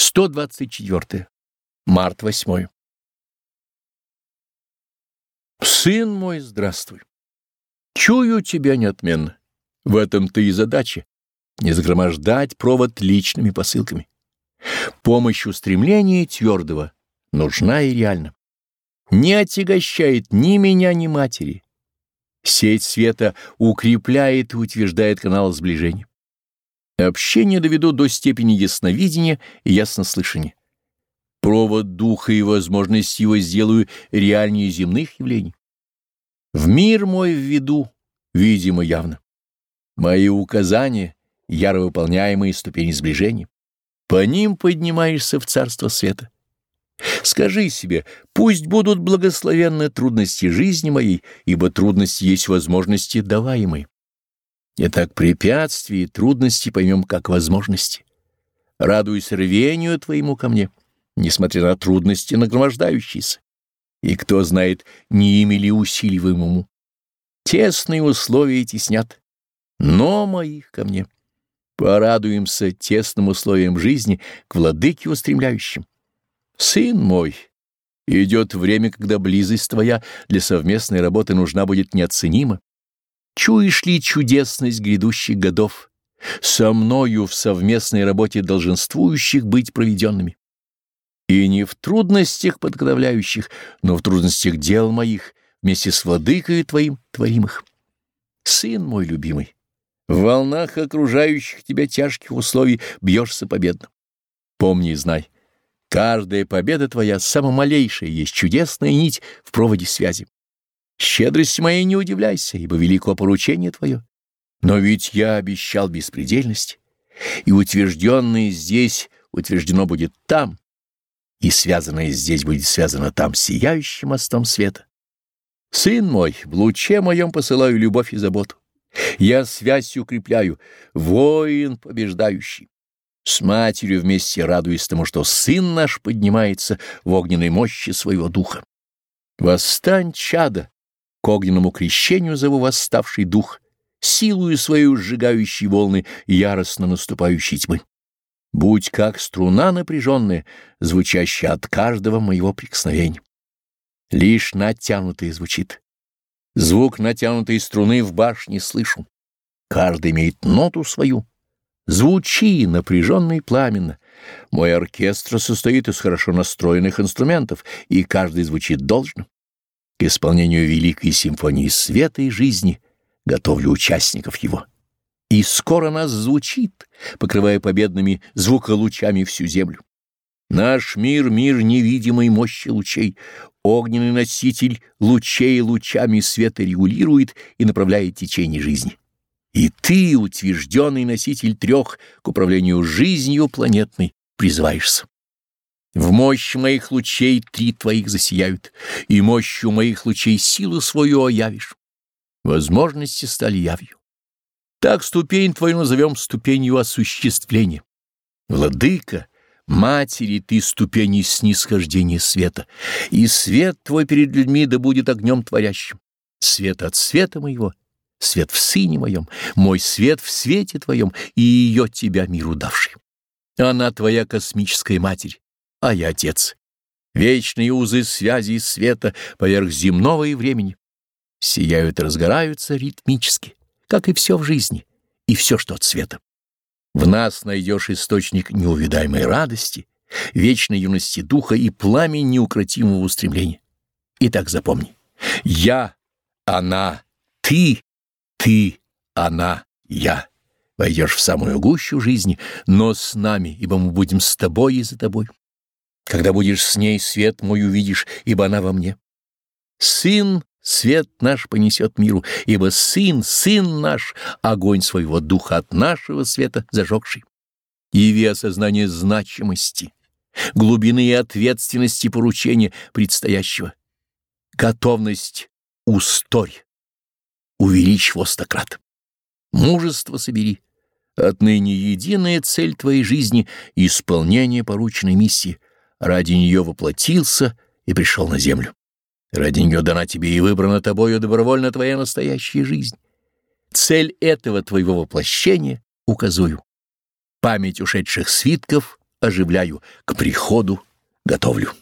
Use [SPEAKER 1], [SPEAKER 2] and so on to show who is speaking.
[SPEAKER 1] 124. Март 8. Сын мой, здравствуй. Чую тебя неотменно. В этом-то и задача — не загромождать провод личными посылками. Помощь устремления твердого нужна и реальна. Не отягощает ни меня, ни матери. Сеть света укрепляет и утверждает канал сближения. Общение доведу до степени ясновидения и яснослышания. Провод духа и возможность его сделаю реальнее земных явлений. В мир мой введу, видимо, явно. Мои указания — яро выполняемые ступени сближения. По ним поднимаешься в царство света. Скажи себе, пусть будут благословенны трудности жизни моей, ибо трудности есть возможности даваемые. Итак, препятствия и трудности поймем как возможности. Радуюсь рвению твоему ко мне, несмотря на трудности нагромождающиеся. И кто знает, не ими ли усиливаемому. Тесные условия теснят, но моих ко мне. Порадуемся тесным условиям жизни к владыке устремляющим. Сын мой, идет время, когда близость твоя для совместной работы нужна будет неоценима. Чуешь ли чудесность грядущих годов, со мною в совместной работе долженствующих быть проведенными? И не в трудностях подготовляющих, но в трудностях дел моих, вместе с владыкой твоим творимых. Сын мой любимый, в волнах окружающих тебя тяжких условий бьешься победно. Помни и знай, каждая победа твоя, самая малейшая, есть чудесная нить в проводе связи. Щедрости моей не удивляйся, ибо велико поручение твое. Но ведь я обещал беспредельность, и утвержденное здесь утверждено будет там, и связанное здесь будет связано там сияющим мостом света. Сын мой, в луче моем посылаю любовь и заботу. Я связь укрепляю, воин побеждающий. С матерью вместе радуясь тому, что сын наш поднимается в огненной мощи своего духа. Восстань, чада, к огненному крещению зову восставший дух, силою свою сжигающей волны яростно наступающей тьмы. Будь как струна напряженная, звучащая от каждого моего прикосновения. Лишь натянутый звучит. Звук натянутой струны в башне слышу. Каждый имеет ноту свою. Звучи напряженно и пламенно. Мой оркестр состоит из хорошо настроенных инструментов, и каждый звучит должно. К исполнению великой симфонии света и жизни готовлю участников его. И скоро нас звучит, покрывая победными звуколучами всю землю. Наш мир — мир невидимой мощи лучей. Огненный носитель лучей лучами света регулирует и направляет течение жизни. И ты, утвержденный носитель трех к управлению жизнью планетной, призываешься. В мощь моих лучей три твоих засияют, и мощью моих лучей силу свою оявишь. Возможности стали явью. Так ступень твою назовем ступенью осуществления. Владыка, матери ты ступени снисхождения света, и свет твой перед людьми да будет огнем творящим. Свет от света моего, свет в сыне моем, мой свет в свете твоем и ее тебя миру давший. Она твоя космическая матерь, а я отец. Вечные узы связи и света поверх земного и времени сияют и разгораются ритмически, как и все в жизни, и все, что от света. В нас найдешь источник неувидаемой радости, вечной юности духа и пламя неукротимого устремления. Итак, запомни. Я, она, ты, ты, она, я. Войдешь в самую гущу жизни, но с нами, ибо мы будем с тобой и за тобой. Когда будешь с ней, свет мой увидишь, ибо она во мне. Сын свет наш понесет миру, ибо сын, сын наш, огонь своего духа от нашего света зажегший. Яви осознание значимости, глубины и ответственности поручения предстоящего. Готовность усторь, увеличь во стократ. Мужество собери. Отныне единая цель твоей жизни — исполнение порученной миссии — ради нее воплотился и пришел на землю. Ради нее дана тебе и выбрана тобою добровольно твоя настоящая жизнь. Цель этого твоего воплощения указую. Память ушедших свитков оживляю, к приходу готовлю.